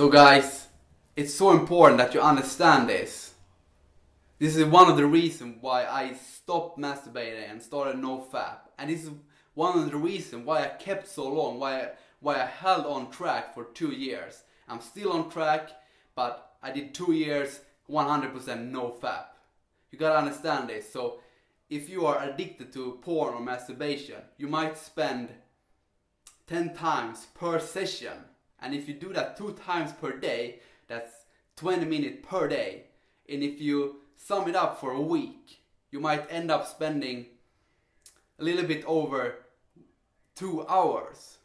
So guys, it's so important that you understand this. This is one of the reasons why I stopped masturbating and started NoFap. And this is one of the reasons why I kept so long, why I, why I held on track for two years. I'm still on track, but I did two years 100% NoFap. You gotta understand this. So if you are addicted to porn or masturbation, you might spend 10 times per session. And if you do that two times per day, that's 20 minutes per day. And if you sum it up for a week, you might end up spending a little bit over two hours.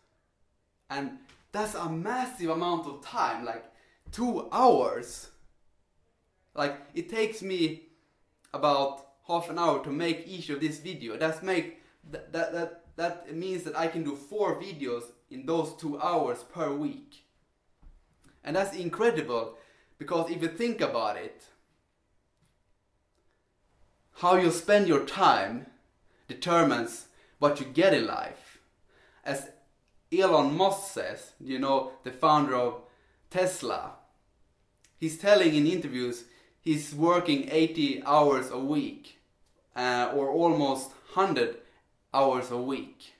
And that's a massive amount of time, like two hours. Like it takes me about half an hour to make each of this video. That's make that that that, that means that I can do four videos in those two hours per week. And that's incredible because if you think about it, how you spend your time determines what you get in life. As Elon Musk says, you know, the founder of Tesla, he's telling in interviews he's working 80 hours a week uh, or almost 100 hours a week.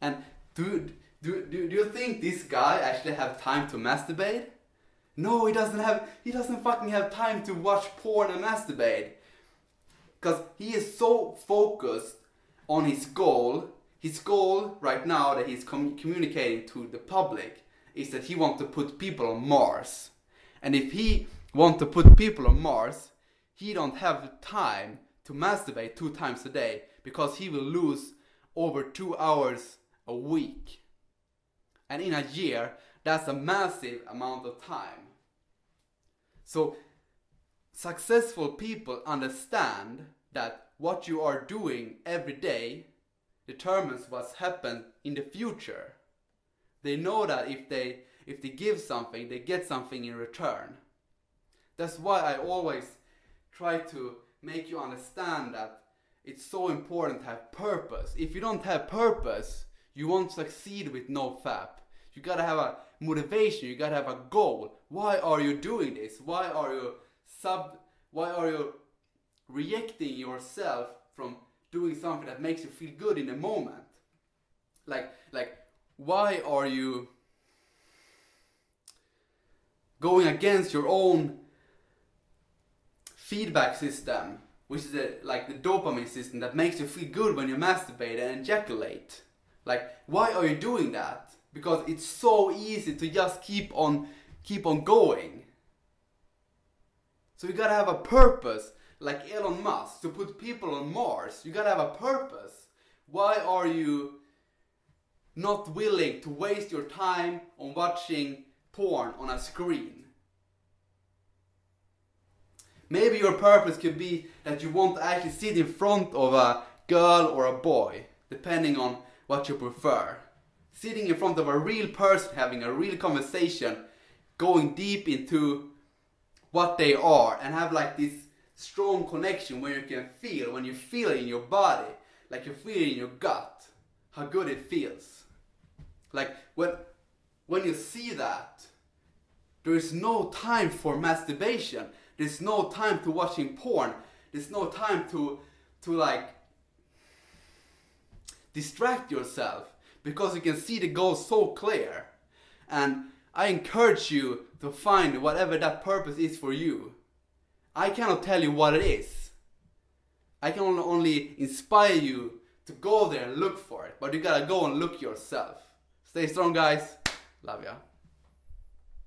And do, do, do, you think this guy actually have time to masturbate? No, he doesn't have, he doesn't fucking have time to watch porn and masturbate. Because he is so focused on his goal. His goal right now that he's com- communicating to the public is that he wants to put people on Mars. And if he wants to put people on Mars, he don't have time to masturbate two times a day because he will lose over two hours a week. And in a year, that's a massive amount of time. So successful people understand that what you are doing every day determines what's happened in the future. They know that if they if they give something, they get something in return. That's why I always try to make you understand that it's so important to have purpose. If you don't have purpose, you won't succeed with no fap. You gotta have a motivation, you gotta have a goal. Why are you doing this? Why are you sub why are you rejecting yourself from doing something that makes you feel good in the moment? Like like why are you going against your own feedback system, which is the, like the dopamine system that makes you feel good when you masturbate and ejaculate? Like why are you doing that? Because it's so easy to just keep on keep on going. So you gotta have a purpose, like Elon Musk, to put people on Mars. You gotta have a purpose. Why are you not willing to waste your time on watching porn on a screen? Maybe your purpose could be that you want to actually sit in front of a girl or a boy, depending on what you prefer. Sitting in front of a real person, having a real conversation, going deep into what they are, and have like this strong connection where you can feel, when you feel it in your body, like you feel it in your gut, how good it feels. Like when, when you see that, there is no time for masturbation. There's no time to watching porn. There's no time to, to like distract yourself because you can see the goal so clear. And I encourage you to find whatever that purpose is for you. I cannot tell you what it is. I can only inspire you to go there and look for it, but you gotta go and look yourself. Stay strong, guys. Love ya.